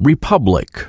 Republic.